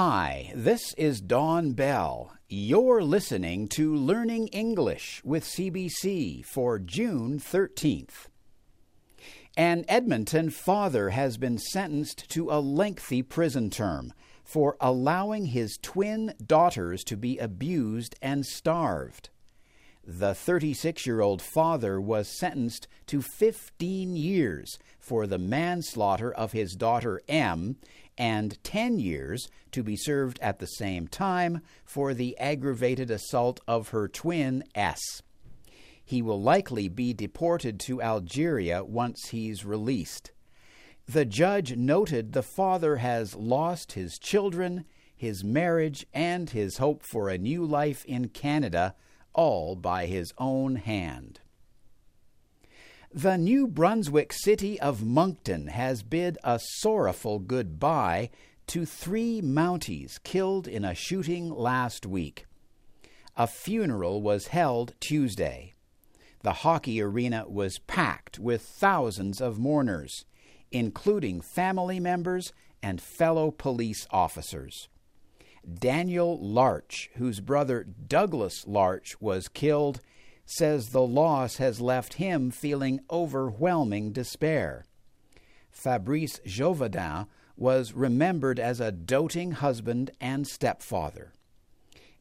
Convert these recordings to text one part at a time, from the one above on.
Hi, this is Don Bell. You're listening to Learning English with CBC for June 13th. An Edmonton father has been sentenced to a lengthy prison term for allowing his twin daughters to be abused and starved. The 36 year old father was sentenced to 15 years for the manslaughter of his daughter M and 10 years to be served at the same time for the aggravated assault of her twin S. He will likely be deported to Algeria once he's released. The judge noted the father has lost his children, his marriage, and his hope for a new life in Canada all by his own hand. The New Brunswick city of Moncton has bid a sorrowful goodbye to three Mounties killed in a shooting last week. A funeral was held Tuesday. The hockey arena was packed with thousands of mourners, including family members and fellow police officers. Daniel Larche, whose brother Douglas Larche was killed, says the loss has left him feeling overwhelming despair. Fabrice Gevaudan was remembered as a doting husband and stepfather.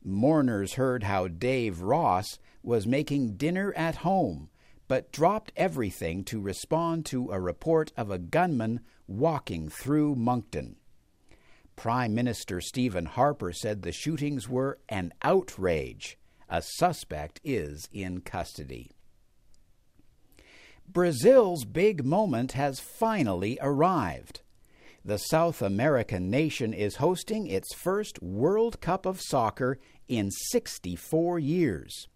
Mourners heard how Dave Ross was making dinner at home, but dropped everything to respond to a report of a gunman walking through Moncton. Prime Minister Stephen Harper said the shootings were an outrage. A suspect is in custody. Brazil's big moment has finally arrived. The South American nation is hosting its first World Cup of Soccer in 64 years.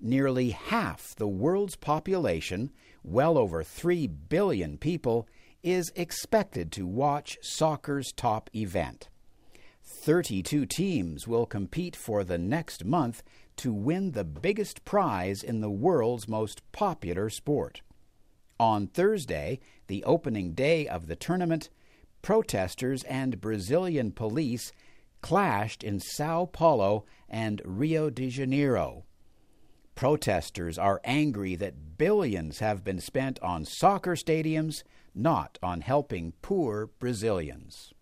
Nearly half the world's population, well over 3 billion people, is expected to watch soccer's top event. 32 teams will compete for the next month to win the biggest prize in the world's most popular sport. On Thursday, the opening day of the tournament, protesters and Brazilian police clashed in Sao Paulo and Rio de Janeiro. Protesters are angry that billions have been spent on soccer stadiums, not on helping poor Brazilians.